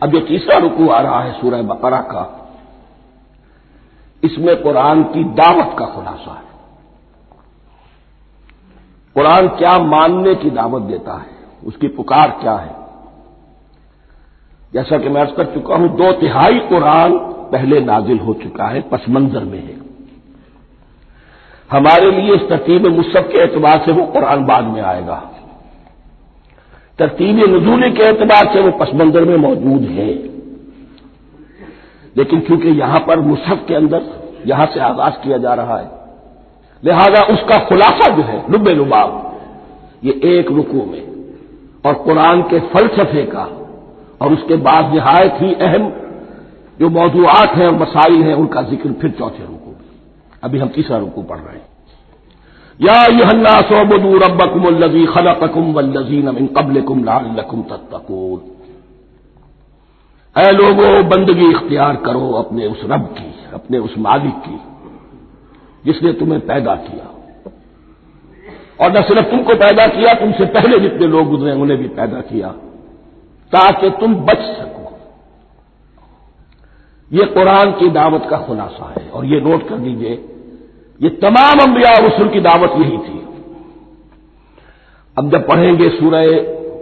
اب یہ تیسرا رکو آ رہا ہے سورہ بقرہ کا۔ اس میں قرآن کی دعوت کا خلاصہ ہے۔ قرآن کیا ماننے کی دعوت دیتا ہے؟ اس کی پکار کیا ہے؟ جیسا کہ میں عرض کر چکا ہوں، دو تہائی قرآن پہلے نازل ہو چکا ہے، پس منظر میں ہے۔ ہمارے لیے اس ترتیب مصحف کے اعتبار سے وہ قرآن بعد میں آئے گا۔ ترتیب نزول کے اعتبار سے وہ پس منظر میں موجود ہے۔ لیکن کیونکہ یہاں پر مصحف کے اندر یہاں سے آغاز کیا جا رہا ہے، لہذا اس کا خلاصہ جو ہے، لب لباب یہ ایک رکو میں، اور قرآن کے فلسفے کا، اور اس کے بعد نہایت ہی اہم جو موضوعات ہیں اور مسائل ہیں، ان کا ذکر پھر چوتھے رکو میں۔ ابھی ہم تیسرا رکو پڑھ رہے ہیں۔ یا یہ سوبدو ربکم الزی خلقکم والذین من قبلکم لعلکم تتقون۔ اے لوگوں بندگی اختیار کرو اپنے اس رب کی، اپنے اس مالک کی، جس نے تمہیں پیدا کیا۔ اور نہ صرف تم کو پیدا کیا، تم سے پہلے جتنے لوگ گزرے انہیں بھی پیدا کیا۔ تاکہ تم بچ سکو۔ یہ قرآن کی دعوت کا خلاصہ ہے۔ اور یہ نوٹ کر لیجیے یہ تمام انبیاء رسول کی دعوت یہی تھی۔ اب جب پڑھیں گے سورہ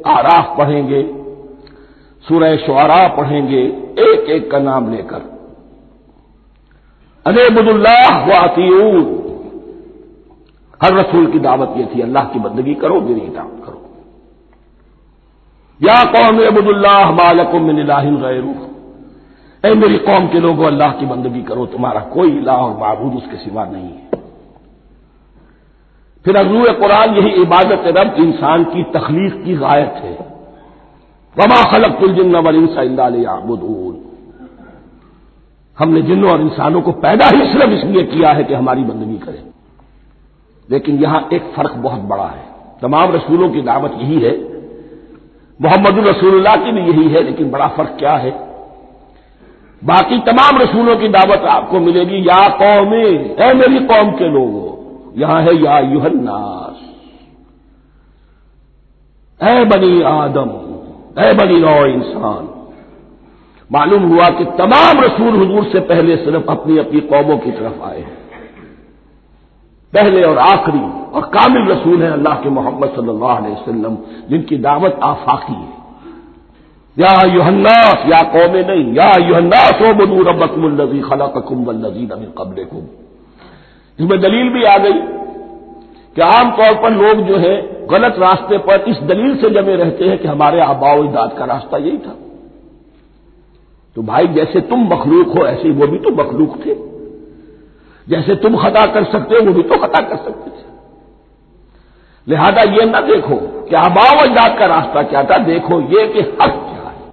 آراف پڑھیں گے، سورہ شعراء پڑھیں گے، ایک ایک کا نام لے کر۔ ارے بد اللہ ہر رسول کی دعوت یہ تھی، اللہ کی بندگی کرو، میری دعوت کرو۔ یا قوم عبد اللہ مالکم من الہ غیر اے میری قوم کے لوگوں، اللہ کی بندگی کرو، تمہارا کوئی الہ اور معبود اس کے سوا نہیں ہے۔ پھر عزو قرآن یہی عبادت رب انسان کی تخلیق کی غائط ہے۔ وما خلق الجن والانس الا ليعبدون۔ ہم نے جنوں اور انسانوں کو پیدا ہی صرف اس لیے کیا ہے کہ ہماری بندگی کریں۔ لیکن یہاں ایک فرق بہت بڑا ہے۔ تمام رسولوں کی دعوت یہی ہے۔ محمد الرسول اللہ کی بھی یہی ہے، لیکن بڑا فرق کیا ہے؟ باقی تمام رسولوں کی دعوت آپ کو ملے گی۔ یا قوم اے میری قوم کے لوگوں یہاں ہے یا یوہناس اے بنی آدم، اے بنی نو انسان، معلوم ہوا کہ تمام رسول حضور سے پہلے صرف اپنی اپنی قوموں کی طرف آئے ہیں۔ پہلے اور آخری اور کامل رسول ہیں اللہ کے محمد صلی اللہ علیہ وسلم، جن کی دعوت آفاقی ہے۔ یا یوحناس یا قوم نہیں، یا یوحناس و بدو ربکم الزی خلا کم الزین امن قبل کم اس میں دلیل بھی آ گئی کہ عام طور پر لوگ جو ہے غلط راستے پر اس دلیل سے جمے رہتے ہیں کہ ہمارے آبا و اجداد کا راستہ یہی تھا۔ تو بھائی جیسے تم مخلوق ہو ایسے وہ بھی تو مخلوق تھے۔ جیسے تم خطا کر سکتے ہو وہ بھی تو خطا کر سکتے تھے۔ لہذا یہ نہ دیکھو کہ آبا و اجداد کا راستہ کیا تھا، دیکھو یہ کہ حق کیا ہے۔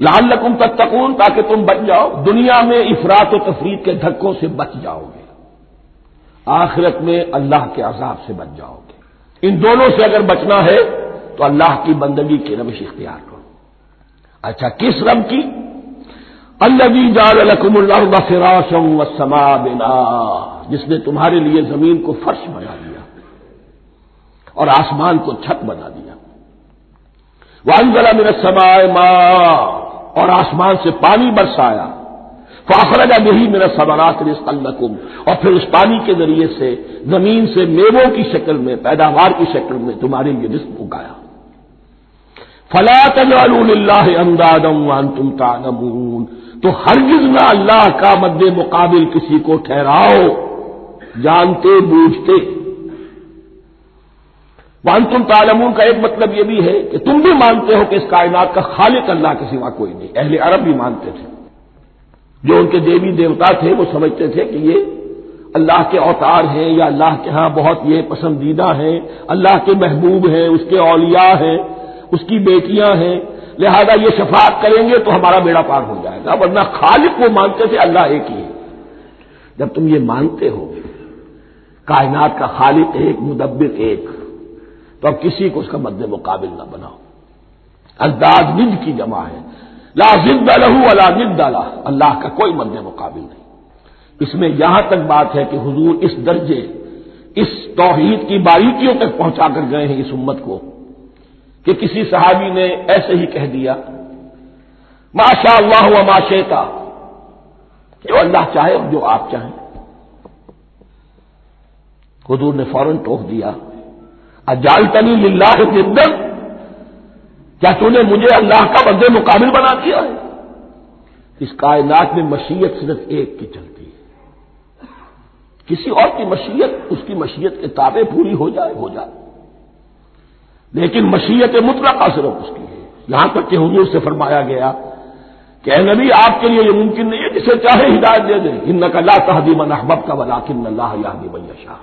لال لکم تک تکون تاکہ تم بچ جاؤ۔ دنیا میں افراد و تفریح کے دھکوں سے بچ جاؤ گے۔ آخرت میں اللہ کے عذاب سے بچ جاؤ گے۔ ان دونوں سے اگر بچنا ہے تو اللہ کی بندگی کی روش اختیار کرو۔ اچھا کس رب کی؟ اللہ جال القم اللہ فراشم سما بنا جس نے تمہارے لیے زمین کو فرش بنا دیا اور آسمان کو چھت بنا دیا۔ وانزلہ میرا سمائے ماں اور آسمان سے پانی برسایا۔ فاخرجہ یہی میرا سوالات رزق القم اور پھر اس پانی کے ذریعے سے، زمین سے میووں کی شکل میں، پیداوار کی شکل میں تمہارے لیے رزق اگایا۔ فلا اللہ امدادم وان تم تعلمون۔ تو ہرگز نہ اللہ کا مد مقابل کسی کو ٹھہراؤ۔ جانتے، بوجھتے۔ وان تم تعلمون کا ایک مطلب یہ بھی ہے کہ تم بھی مانتے ہو کہ اس کائنات کا خالق اللہ کے سوا کوئی نہیں۔ اہل عرب بھی مانتے تھے۔ جو ان کے دیوی دیوتا تھے وہ سمجھتے تھے کہ یہ اللہ کے اوتار ہیں یا اللہ کے ہاں بہت یہ پسندیدہ ہیں، اللہ کے محبوب ہیں، اس کے اولیاء ہیں، اس کی بیٹیاں ہیں۔ لہذا یہ شفاعت کریں گے تو ہمارا بیڑا پار ہو جائے گا، ورنہ خالق وہ مانتے تھے اللہ ایک ہی ہے۔ جب تم یہ مانتے ہو، کائنات کا خالق ایک، مدبر ایک، تو اب کسی کو اس کا مد مقابل نہ بناؤ۔ انداز نج کی جمع ہے۔ لا زد لہو اللہ ند ڈالا اللہ کا کوئی مد مقابل نہیں۔ اس میں یہاں تک بات ہے کہ حضور اس درجے، اس توحید کی باریکیوں تک پہنچا کر گئے ہیں اس امت کو کہ کسی صحابی نے ایسے ہی کہہ دیا ماشاء اللہ ہوا ماشے کا جو اللہ چاہے اور جو آپ چاہیں۔ حضور نے فوراً ٹوک دیا اجال تنی للہ جدن کیا تو نے مجھے اللہ کا بندے مقابل بنا دیا ہے؟ اس کائنات میں مشیت صرف ایک کی چلتی ہے۔ کسی اور کی مشیت، اس کی مشیت کے تابع پوری ہو جائے ہو جائے۔ لیکن مشیت مطلقہ صرف اس کی ہے۔ یہاں تک کہ حضور سے فرمایا گیا کہ اے نبی، آپ کے لیے یہ ممکن نہیں ہے جسے چاہے ہدایت دے دیں ان کا اللہ تحدیم احبب کا ولا کن اللہ شاہ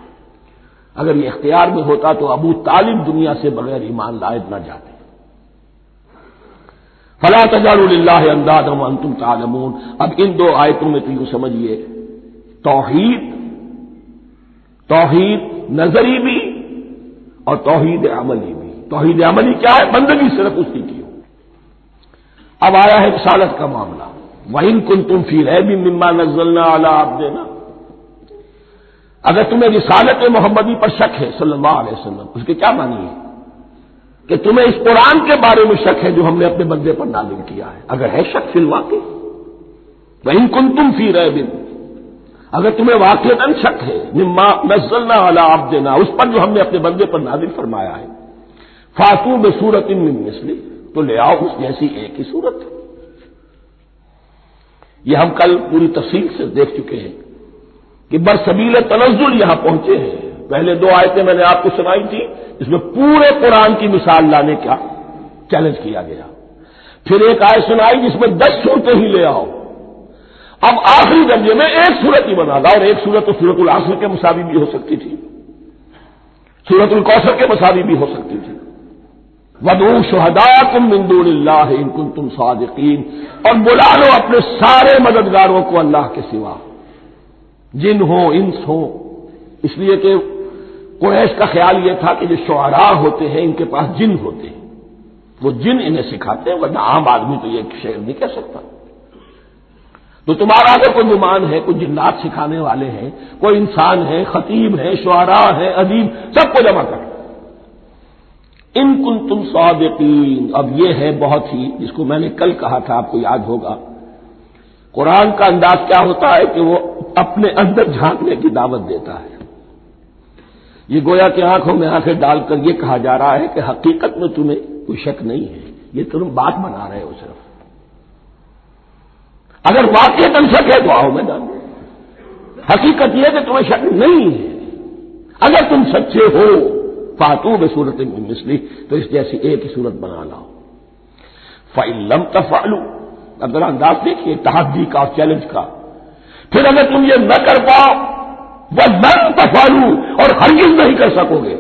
اگر یہ اختیار میں ہوتا تو ابو طالب دنیا سے بغیر ایمان لائد نہ جاتے۔ فلا تجار اللہ انداز انتم تعلمون۔ اب ان دو آیتوں میں تو یوں سمجھیے۔ توحید توحید نظری بھی اور توحید عملی بھی۔ توحید عملی کیا ہے؟ بندگی صرف اس کی کی ہو اب آیا ہے رسالت کا معاملہ۔ وہین کن تم فی ہے بھی مما نزلنا اعلیٰ آپ دینا اگر تمہیں رسالت محمدی پر شک ہے صلی اللہ علیہ وسلم، اس کے کیا مانی ہے؟ کہ تمہیں اس قرآن کے بارے میں شک ہے جو ہم نے اپنے بندے پر نازل کیا ہے۔ اگر ہے شک فی الواقع وہین کن تم فی رہ بن اگر تمہیں واقع شک ہے، مما نزلنا والا آپ دینا اس پر جو ہم نے اپنے بندے پر نازل فرمایا ہے۔ فاتو میں سورت ان مسلی تو لے آؤ اس جیسی ایک ہی صورت یہ ہم کل پوری تفصیل سے دیکھ چکے ہیں کہ برسبیل تنزل یہاں پہنچے ہیں۔ پہلے دو آیتیں میں نے آپ کو سنائی تھی، اس میں پورے قرآن کی مثال لانے کا چیلنج کیا گیا۔ پھر ایک آیت سنائی جس میں دس صورتیں ہی لے آؤ۔ اب آخری درجے میں ایک صورت ہی بنا تھا اور ایک صورت تو سورت العصر کے مساوی بھی ہو سکتی تھی۔ سورت القوثر کے مساوی بھی ہو سکتی تھی۔ ودو شہدا تم مندور اللہ ان کن تم صادقین اور بلا لو اپنے سارے مددگاروں کو اللہ کے سوا۔ جن ہو انس ہو اس لیے کہ قریش کا خیال یہ تھا کہ جو شعراء ہوتے ہیں، ان کے پاس جن ہوتے ہیں۔ وہ جن انہیں سکھاتے ہیں، ورنہ عام آدمی تو یہ شعر نہیں کہہ سکتا۔ تو تمہارا اگر کوئی نمان ہے، کوئی جنات سکھانے والے ہیں، کوئی انسان ہے، خطیب ہے، شعراء ہے ادیب سب کو جمع کر۔ ان کن تم صادقین۔ اب یہ ہے بہت ہی، جس کو میں نے کل کہا تھا، آپ کو یاد ہوگا۔ قرآن کا انداز کیا ہوتا ہے کہ وہ اپنے اندر جھانکنے کی دعوت دیتا ہے۔ یہ گویا کہ آنکھوں میں آنکھیں ڈال کر یہ کہا جا رہا ہے کہ حقیقت میں تمہیں کوئی شک نہیں ہے۔ یہ تم بات بنا رہے ہو صرف۔ اگر واقع تم شک ہے تو آؤ میں۔ ڈال حقیقت یہ کہ تمہیں شک نہیں ہے۔ اگر تم سچے ہو، فاتو میں صورت مسلی تو اس جیسی ایک ہی صورت بنا لاؤ۔ فعلم تفالو اگر انداز دیکھیے تحادی کا چیلنج کا۔ پھر اگر تم یہ نہ کر پاؤ وہ نن تفالو اور ہرگز نہیں کر سکو گے۔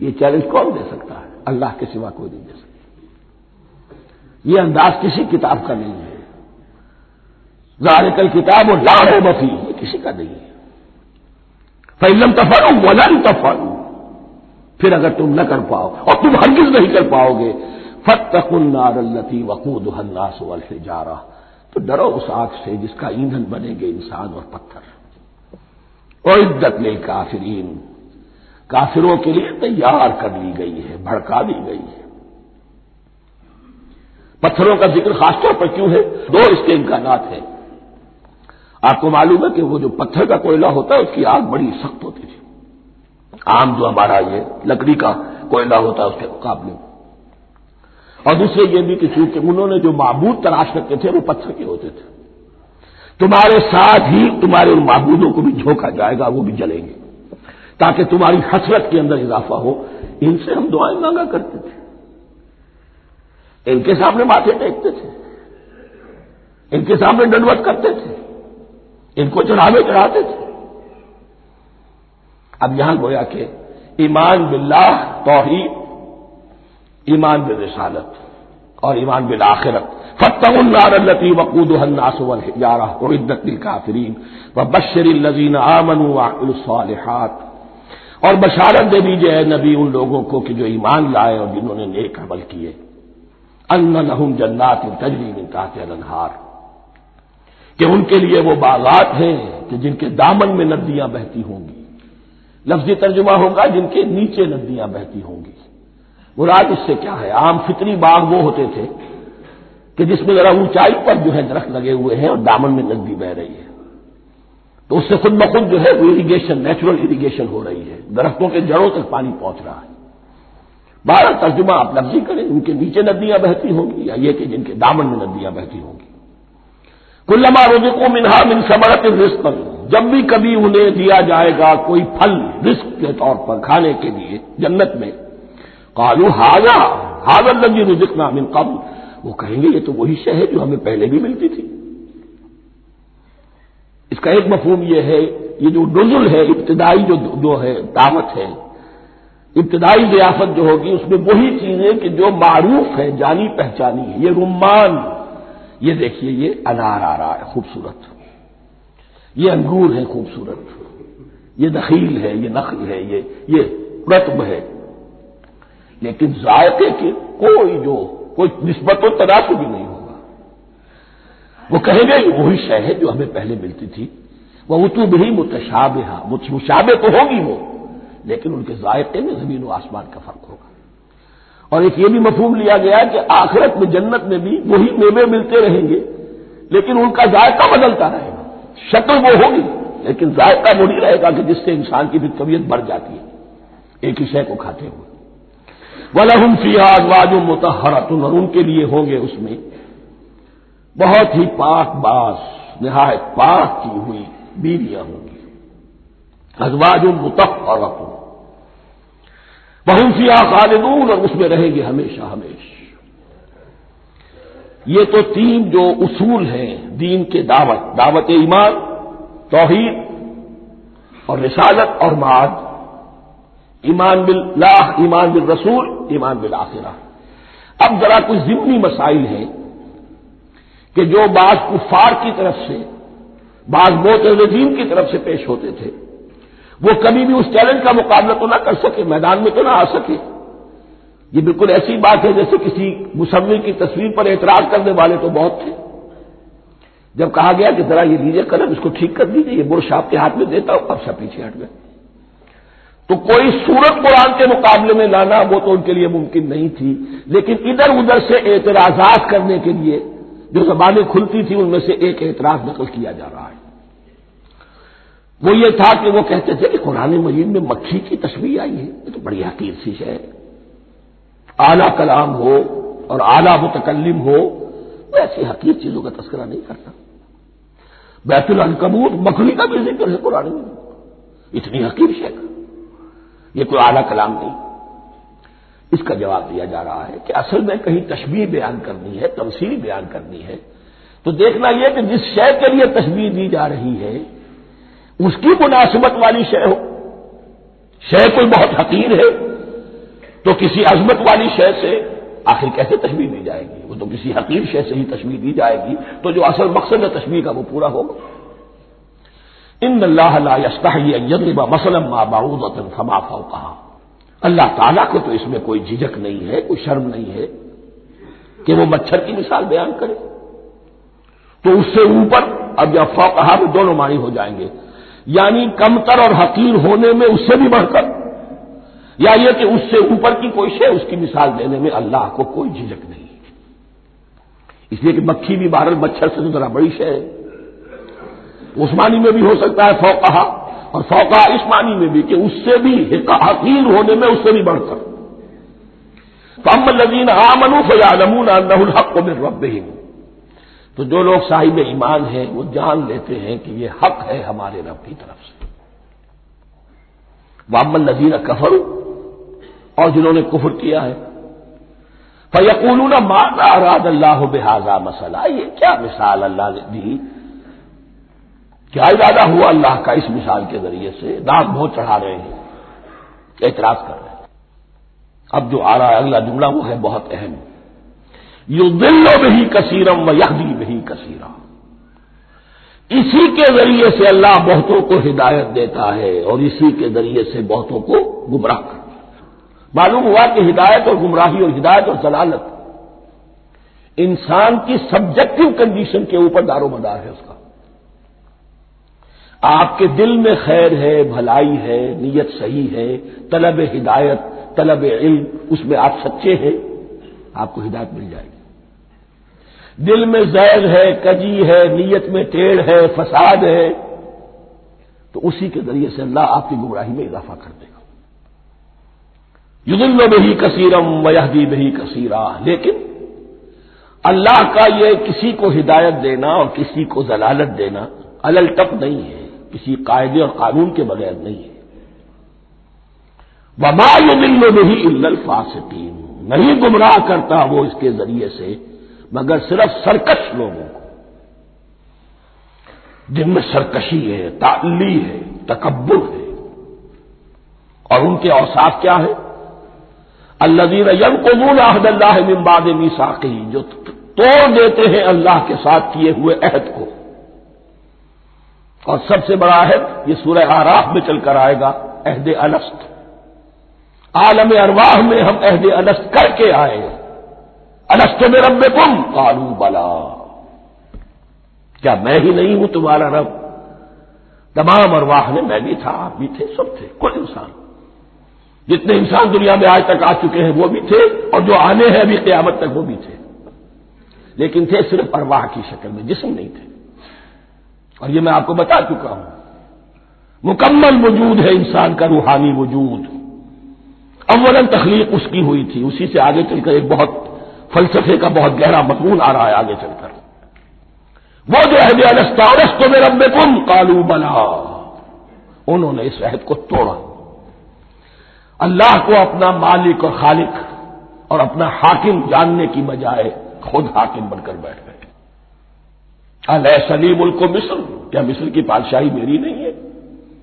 یہ چیلنج کون دے سکتا ہے؟ اللہ کے سوا کوئی نہیں دے سکتا۔ یہ انداز کسی کتاب کا نہیں ہے۔ ظاہر کل کتاب اور لاڑ بفی یہ کسی کا نہیں ہے۔ فیلم تفالو ولن تفالو پھر اگر تم نہ کر پاؤ اور تم ہرگز نہیں کر پاؤ گے فتح النار التی وقود الناس والحجارہ تو ڈرو اس آگ سے جس کا ایندھن بنے گے انسان اور پتھر۔ عدت لے کافرین۔ کافروں کے لیے تیار کر لی گئی ہے، بھڑکا دی گئی ہے۔ پتھروں کا ذکر خاص طور پر کیوں ہے؟ دو اس کے امکانات ہیں آپ کو معلوم ہے کہ وہ جو پتھر کا کوئلہ ہوتا ہے، اس کی آگ بڑی سخت ہوتی تھی۔ عام جو ہمارا یہ لکڑی کا کوئلہ ہوتا ہے، اس کے مقابلے۔ میں اور دوسرے یہ بھی کہ چونکہ انہوں نے جو معبود تلاش کرتے تھے، وہ پتھر کے ہوتے تھے۔ تمہارے ساتھ ہی تمہارے ان معبودوں کو بھی جھونکا جائے گا، وہ بھی جلیں گے۔ تاکہ تمہاری حسرت کے اندر اضافہ ہو۔ ان سے ہم دعائیں مانگا کرتے تھے۔ ان کے سامنے ماتھے ٹیکتے تھے۔ ان کے سامنے ڈنڈوت کرتے تھے۔ ان کو چڑھاوے چڑھاتے تھے۔ اب یہاں گویا کہ ایمان باللہ توحید، ایمان بالرسالت۔ اور ایمان بالآخرت. فتح النار التی وقود الناس والحجارہ وعدت للکافرین وبشر الذین آمنوا وعملوا الصالحات. اور بشارت دے دیجیے اے نبی ان لوگوں کو کہ جو ایمان لائے اور جنہوں نے نیک عمل کیے. ان لهم جنات تجری من تحت الانہار. کہ ان کے لیے وہ باغات ہیں کہ جن کے دامن میں ندیاں بہتی ہوں گی. لفظی ترجمہ ہوگا جن کے نیچے ندیاں بہتی ہوں گی. مراد اس سے کیا ہے؟ عام فطری باغ وہ ہوتے تھے کہ جس میں ذرا اونچائی پر جو ہے درخت لگے ہوئے ہیں اور دامن میں ندی بہ رہی ہے۔ تو اس سے خود بخود جو ہے وہ اریگیشن نیچرل اریگیشن ہو رہی ہے۔ درختوں کے جڑوں تک پانی پہنچ رہا ہے۔ بارہ ترجمہ آپ لفظی کریں، ان کے نیچے ندیاں بہتی ہوں گی یا یہ کہ جن کے دامن میں ندیاں بہتی ہوں گی۔ کلما روزکو منہا من سمرت رسک جب بھی کبھی انہیں دیا جائے گا کوئی پھل رسک کے طور پر کھانے کے لیے جنت میں کالو ہاضا حاضر لگی رزقنا من قبل. وہ کہیں گے، یہ تو وہی شہ ہے جو ہمیں پہلے بھی ملتی تھی۔ اس کا ایک مفہوم یہ ہے، یہ جو ڈزل ہے، ابتدائی جو جو ہے، دعوت ہے، ابتدائی ضیافت جو ہوگی، اس میں وہی چیزیں کہ جو معروف ہے، جانی پہچانی ہے۔ یہ رمان، یہ دیکھیے، یہ انار آ رہا ہے، خوبصورت۔ یہ انگور ہے، خوبصورت۔ یہ دخیل ہے، یہ نخل ہے، یہ یہ رتب ہے۔ لیکن ذائقے کے کوئی جو کوئی نسبت و تناسب بھی نہیں ہوگا۔ وہ کہیں گے وہی شہ ہے جو ہمیں پہلے ملتی تھی۔ وہ اتو بھی متشابہ مشابہ تو ہوگی وہ، لیکن ان کے ذائقے میں زمین و آسمان کا فرق ہوگا۔ اور ایک یہ بھی مفہوم لیا گیا کہ آخرت میں جنت میں بھی وہی میوے ملتے رہیں گے، لیکن ان کا ذائقہ بدلتا رہے گا۔ شکل وہ ہوگی، لیکن ذائقہ وہ نہیں رہے گا کہ جس سے انسان کی بھی طبیعت بڑھ جاتی ہے۔ ایک ہی شے کو کھاتے ہوئے۔ ولہم فیاد واج متحرتن اور ان کے لیے ہوں گے اس میں بہت ہی پاک باس، نہایت پاک کی ہوئی بیویاں ہوں گی۔ ازواج متحرت بہن فیا خالدون اور اس میں رہیں گے ہمیشہ ہمیش یہ تو تین جو اصول ہیں دین کے دعوت دعوت ایمان، توحید اور رسالت اور معاد۔ ایمان باللہ، ایمان بالرسول، ایمان بالآخرہ۔ اب ذرا کچھ ضمنی مسائل ہیں کہ جو بعض کفار کی طرف سے، بعض موت کی طرف سے پیش ہوتے تھے، وہ کبھی بھی اس چیلنج کا مقابلہ تو نہ کر سکے، میدان میں تو نہ آ سکے۔ یہ بالکل ایسی بات ہے جیسے کسی مصور کی تصویر پر اعتراض کرنے والے تو بہت تھے۔ جب کہا گیا کہ ذرا یہ لیجیے قلم، اس کو ٹھیک کر دیجیے یہ برش آپ کے ہاتھ میں دیتا ہوں، اب سب پیچھے ہٹ گئے۔ تو کوئی صورت قرآن کے مقابلے میں لانا وہ تو ان کے لیے ممکن نہیں تھی۔ لیکن ادھر ادھر سے اعتراضات کرنے کے لیے جو زبانیں کھلتی تھیں، ان میں سے ایک اعتراض نقل کیا جا رہا ہے۔ وہ یہ تھا کہ وہ کہتے تھے کہ قرآن مجید میں مکھی کی تصویر آئی ہے۔ یہ تو بڑی حقیر سی ہے۔ اعلی کلام ہو اور اعلی متکلم ہو وہ ایسی حقیر چیزوں کا تذکرہ نہیں کرتا۔ بیت العنکبوت مکھلی کا بھی ذکر ہے قرآن میں۔ اتنی حقیر شے کا یہ کوئی اعلی کلام نہیں۔ اس کا جواب دیا جا رہا ہے کہ اصل میں کہیں تشبیح بیان کرنی ہے، تمثیل بیان کرنی ہے، تو دیکھنا یہ کہ جس شے کے لیے تشبیح دی جا رہی ہے، اس کی مناسبت والی شے ہو۔ شے کوئی بہت حقیر ہے تو کسی عظمت والی شے سے آخر کیسے تشبیح دی جائے گی؟ وہ تو کسی حقیر شے سے ہی تشبیح دی جائے گی، تو جو اصل مقصد ہے تشبیح کا وہ پورا ہوگا۔ ان اللہ مسلم فما کہا اللہ تعالیٰ کو تو اس میں کوئی جھجک نہیں ہے، کوئی شرم نہیں ہے کہ وہ مچھر کی مثال بیان کرے۔ تو اس سے اوپر اب یا فوقہ میں دونوں معنی ہو جائیں گے۔ یعنی کمتر اور حقیر ہونے میں اس سے بھی بڑھ کر، یا یہ کہ اس سے اوپر کی کوئی شے اس کی مثال دینے میں اللہ کو کوئی جھجک نہیں۔ اس لیے کہ مکھی بھی بہرل مچھر سے تو ذرا بڑی شے ہے۔ عثمانی میں بھی ہو سکتا ہے فوقہ اور فوقہ اس معنی میں بھی کہ اس سے بھی حقیر ہونے میں اس سے بھی بڑھ کر کم لذین آمن فیادمون الحق کو میں رب تو جو لوگ صاحب ایمان ہیں، وہ جان لیتے ہیں کہ یہ حق ہے ہمارے رب کی طرف سے۔ وامن نذیر کفر اور جنہوں نے کفر کیا ہے۔ فیقول مانا اراد اللہ بحاظہ مسئلہ یہ کیا مثال اللہ نے دی؟ کیا ارادہ ہوا اللہ کا اس مثال کے ذریعے سے، دانت بہت چڑھا رہے ہیں، اعتراض کر رہے ہیں۔ اب جو آ رہا ہے، اگلا جملہ وہ ہے بہت اہم۔ یو دلوں میں ہی کثیرم و یادی میں ہی کثیرم اسی کے ذریعے سے اللہ بہتوں کو ہدایت دیتا ہے اور اسی کے ذریعے سے بہتوں کو گمراہ کرتا ہے۔ معلوم ہوا کہ ہدایت اور گمراہی اور ہدایت اور ضلالت انسان کی سبجیکٹو کنڈیشن کے اوپر دار و مدار ہے اس کا۔ آپ کے دل میں خیر ہے، بھلائی ہے، نیت صحیح ہے، طلب ہدایت، طلب علم، اس میں آپ سچے ہیں، آپ کو ہدایت مل جائے گی۔ دل میں زیر ہے، کجی ہے، نیت میں ٹیڑھ ہے، فساد ہے، تو اسی کے ذریعے سے اللہ آپ کی گمراہی میں اضافہ کر دے گا۔ یدل میں بہی کثیرم ویہدی بہی کثیرہ لیکن اللہ کا یہ کسی کو ہدایت دینا اور کسی کو ضلالت دینا الٹپ نہیں ہے۔ کسی قاعدے اور قانون کے بغیر نہیں ہے۔ وما یدل میں بہی الفاسقین نہیں گمراہ کرتا وہ اس کے ذریعے سے، مگر صرف سرکش لوگوں کو۔ جن میں سرکشی ہے، تعلی ہے، تکبر ہے۔ اور ان کے اوساف کیا ہے الدین یم قبول احد اللہ ممباد میساقی جو توڑ دیتے ہیں اللہ کے ساتھ کیے ہوئے عہد کو۔ اور سب سے بڑا عہد یہ سورہ آراف میں چل کر آئے گا، عہد الست عالم ارواح میں ہم عہد الست کر کے آئے السط میں رب کم کالو بلا۔ کیا میں ہی نہیں ہوں تمہارا رب؟ تمام ارواح نے میں بھی تھا، آپ بھی تھے، سب تھے، کوئی انسان۔ جتنے انسان دنیا میں آج تک آ چکے ہیں، وہ بھی تھے، اور جو آنے ہیں ابھی قیامت تک وہ بھی تھے۔ لیکن تھے صرف ارواح کی شکل میں، جسم نہیں تھے۔ اور یہ میں آپ کو بتا چکا ہوں۔ مکمل وجود ہے انسان کا، روحانی وجود۔ اول تخلیق اس کی ہوئی تھی، اسی سے آگے چل کر ایک بہت فلسفے کا بہت گہرا مضمون آ رہا ہے آگے چل کر۔ وہ جو عہد السطارس تو میرا بے کم کالو بنا انہوں نے اس عہد کو توڑا۔ اللہ کو اپنا مالک اور خالق اور اپنا حاکم جاننے کی بجائے خود حاکم بن کر بیٹھ گئے۔ اللہ سلیم ملک کو مصر۔ کیا مصر کی بادشاہی میری نہیں ہے؟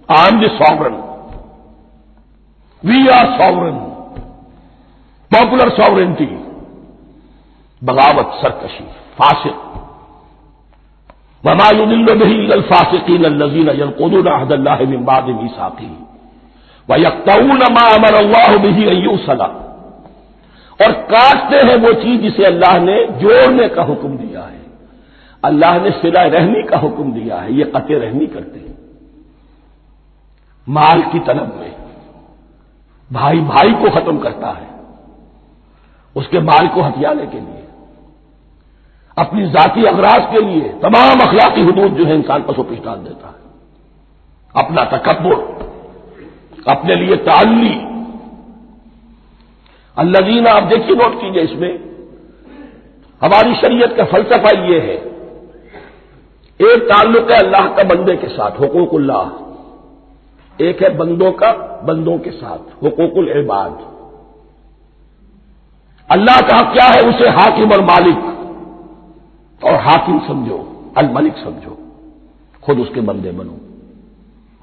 Am the sovereign we are sovereign popular sovereignty بغاوت، سرکشی، فاسق. وما يضل الفاسقين الذين ينقضون عهد الله من بعد ميثاقه. ويقطعون ما امر الله به ان يوصل. اور کاٹتے ہیں وہ چیز جسے اللہ نے جوڑنے کا حکم دیا ہے۔ اللہ نے سلا رحمی کا حکم دیا ہے، یہ قطع رحمی کرتے ہیں۔ مال کی طلب میں، بھائی بھائی کو ختم کرتا ہے، اس کے مال کو ہتھیانے کے لیے، اپنی ذاتی اغراض کے لیے تمام اخلاقی حدود جو ہے انسان پسو پہچان دیتا ہے۔ اپنا تکبر، اپنے لیے تعلی۔ اللہ دینا آپ دیکھیے نوٹ کیجیے اس میں، ہماری شریعت کا فلسفہ یہ ہے ایک تعلق ہے اللہ کا بندے کے ساتھ، حقوق اللہ۔ ایک ہے بندوں کا، بندوں کے ساتھ، حقوق العباد۔ اللہ کا کیا ہے؟ اسے حاکم اور مالک۔ اور حاکم سمجھو، الملک سمجھو۔ خود اس کے بندے بنو۔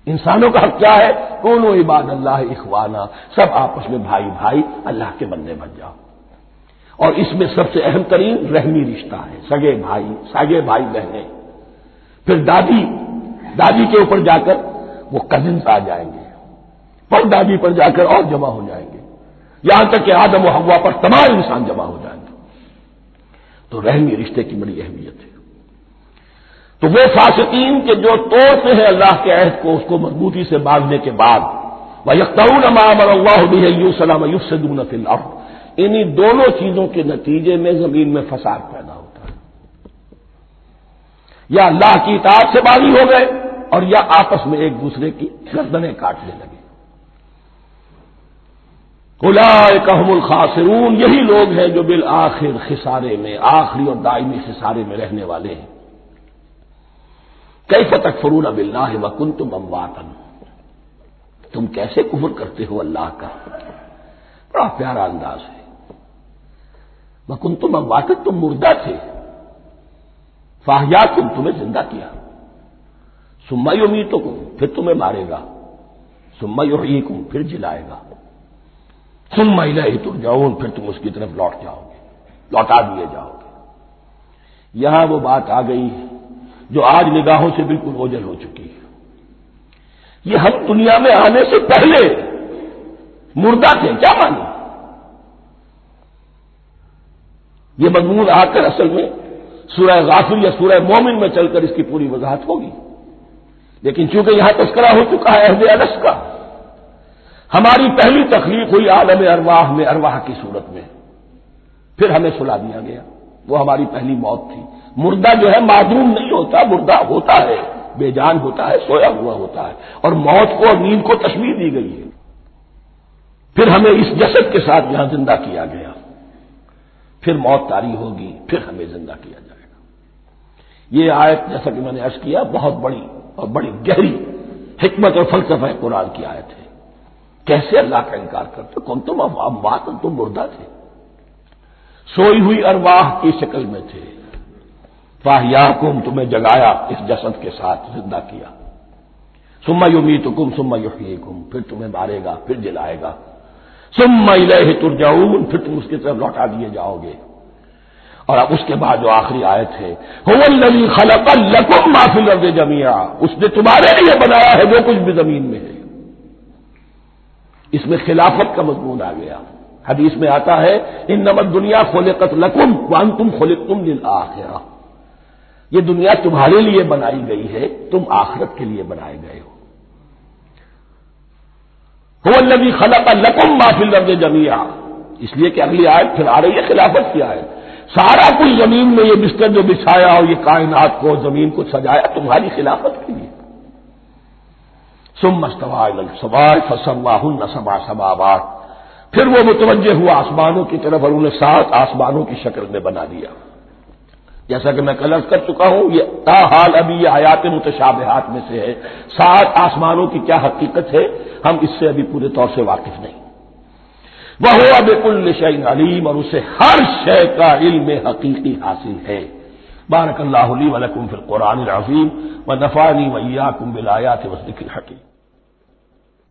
انسانوں کا حق کیا ہے؟ کونوں عباد اللہ اخوانہ سب آپس میں بھائی بھائی، اللہ کے بندے بن جاؤ۔ اور اس میں سب سے اہم ترین رحمی رشتہ ہے، سگے بھائی ساگے بھائی بہنیں۔ پھر دادی دادی کے اوپر جا کر وہ کزنس آ جائیں گے۔ پر دادی پر جا کر اور جمع ہو جائیں گے۔ یہاں تک کہ آدم و ہوا پر تمام انسان جمع ہو جائیں گے۔ تو رحمی رشتے کی بڑی اہمیت ہے۔ تو وہ فاسقین کے جو توڑتے ہیں اللہ کے عہد کو، اس کو مضبوطی سے باندھنے کے بعد وہ یکتاؤن اللہ بھی ہے یو سلام یوس سے دون انہیں دونوں چیزوں کے نتیجے میں زمین میں فساد پیدا یا اللہ کی اطاعت سے بازی ہو گئے اور یا آپس میں ایک دوسرے کی گردنیں کاٹنے لگے۔ کہم الخاصرون یہی لوگ ہیں جو بالآخر خسارے میں، آخری اور دائمی خسارے میں رہنے والے ہیں۔ کئی فتح فرون اب اللہ وکن تم امواتن تم کیسے کفر کرتے ہو اللہ کا؟ بڑا پیارا انداز ہے۔ وکن تم امواتن تم مردہ تھے۔ فاہیات تم تمہیں زندہ کیا۔ سما امیتوں کو پھر تمہیں مارے گا۔ سما یو پھر جلائے گا۔ تم مہیلا ہی تر جاؤ پھر تم اس کی طرف لوٹ جاؤ گے۔ لوٹا دیے جاؤ گے۔ یہاں وہ بات آ گئی جو آج نگاہوں سے بالکل اوجل ہو چکی ہے۔ یہ ہم دنیا میں آنے سے پہلے مردہ تھے، کیا مانے یہ مضمون آ کر اصل میں سورہ غافر یا سورہ مومن میں چل کر اس کی پوری وضاحت ہوگی۔ لیکن چونکہ یہاں تذکرہ ہو چکا ہے عہد الس کا، ہماری پہلی تخلیق ہوئی عالم ارواح میں، ارواح کی صورت میں۔ پھر ہمیں سلا دیا گیا۔ وہ ہماری پہلی موت تھی۔ مردہ جو ہے معدوم نہیں ہوتا، مردہ ہوتا ہے، بے جان ہوتا ہے، سویا ہوا ہوتا ہے۔ اور موت کو اور نیند کو تشویر دی گئی ہے۔ پھر ہمیں اس جسد کے ساتھ یہاں زندہ کیا گیا۔ پھر موت تاری ہوگی، پھر ہمیں زندہ کیا جائے۔ یہ آیت جیسا کہ میں نے ارض کیا، بہت بڑی اور بڑی گہری حکمت اور فلسفہ قرآن کی آیت ہے۔ کیسے اللہ کا انکار کرتے؟ کون تم اب بات تم مردہ تھے۔ سوئی ہوئی ارواح کی شکل میں تھے۔ فاہیا کم تمہیں جگایا، اس جسد کے ساتھ زندہ کیا۔ سما یومی تو کم سما یوہی کم پھر تمہیں مارے گا، پھر جلائے گا۔ سما لہ ترجاؤن پھر تم اس کی طرف لوٹا دیے جاؤ گے۔ اور اب اس کے بعد جو آخری آیت ہے خلق لکم معافی لفظ جمیا اس نے تمہارے لیے بنایا ہے جو کچھ بھی زمین میں ہے۔ اس میں خلافت کا مضمون آ گیا۔ حدیث میں آتا ہے ان نمت دنیا خلقت لکم وان تم خلق تم یہ دنیا تمہارے لیے بنائی گئی ہے، تم آخرت کے لیے بنائے گئے ہو۔ النبی خلق لکم معافی لفظ جمیا اس لیے کہ اگلی آیت پھر آ رہی ہے خلافت کی آیت۔ سارا کچھ زمین میں یہ بستر جو بچھایا اور یہ کائنات کو زمین کو سجایا، تمہاری خلافت کے لیے۔ سم سوائے فسما ہن سما سما پھر وہ متوجہ ہوا آسمانوں کی طرف اور انہیں سات آسمانوں کی شکل میں بنا دیا۔ جیسا کہ میں کلر کر چکا ہوں، یہ تا حال ابھی یہ آیات متشابہات میں سے ہے۔ سات آسمانوں کی کیا حقیقت ہے، ہم اس سے ابھی پورے طور سے واقف نہیں۔ وہ اب کل شعین علیم اور اسے ہر شے کا علم حقیقی حاصل ہے۔ بارک اللہ علی ولکم فی القرآن العظیم و نفانی ویا کم بلایات وسیق الحکیم۔